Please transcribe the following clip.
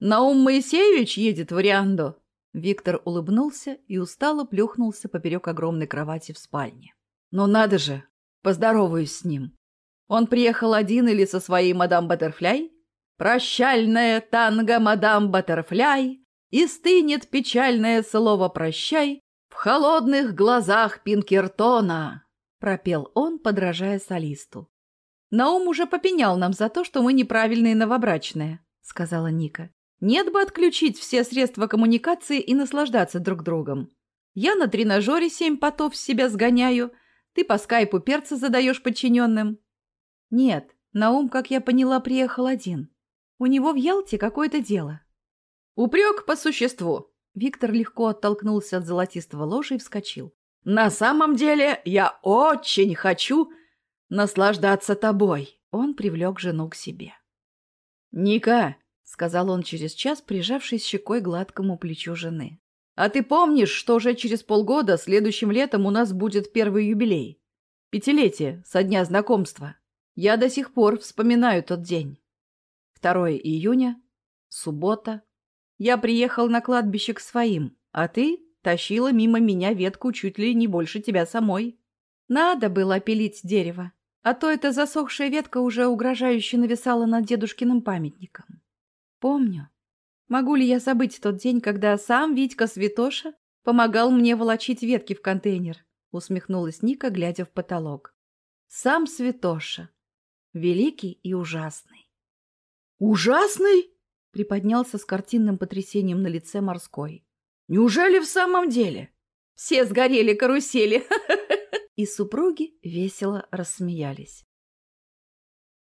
Наум Моисеевич едет в Ориандо. Виктор улыбнулся и устало плюхнулся поперек огромной кровати в спальне. «Ну надо же! Поздороваюсь с ним. Он приехал один или со своей мадам Баттерфляй? Прощальная танго мадам Баттерфляй, и стынет печальное слово «прощай» в холодных глазах Пинкертона, пропел он, подражая солисту. Наум уже попенял нам за то, что мы неправильные новобрачные, сказала Ника. Нет бы отключить все средства коммуникации и наслаждаться друг другом. Я на тренажере семь потов с себя сгоняю, ты по скайпу перца задаешь подчиненным. Нет, Наум, как я поняла, приехал один. У него в Ялте какое-то дело. Упрек по существу. Виктор легко оттолкнулся от золотистого ложа и вскочил. На самом деле я очень хочу наслаждаться тобой. Он привлек жену к себе. Ника, сказал он через час, прижавшись щекой гладкому плечу жены. А ты помнишь, что уже через полгода, следующим летом, у нас будет первый юбилей? Пятилетие со дня знакомства. Я до сих пор вспоминаю тот день. 2 июня, суббота. Я приехал на кладбище к своим, а ты тащила мимо меня ветку чуть ли не больше тебя самой. Надо было пилить дерево, а то эта засохшая ветка уже угрожающе нависала над дедушкиным памятником. Помню. Могу ли я забыть тот день, когда сам Витька Святоша помогал мне волочить ветки в контейнер? Усмехнулась Ника, глядя в потолок. Сам Святоша. Великий и ужасный. «Ужасный?» — приподнялся с картинным потрясением на лице морской. «Неужели в самом деле?» «Все сгорели карусели!» И супруги весело рассмеялись.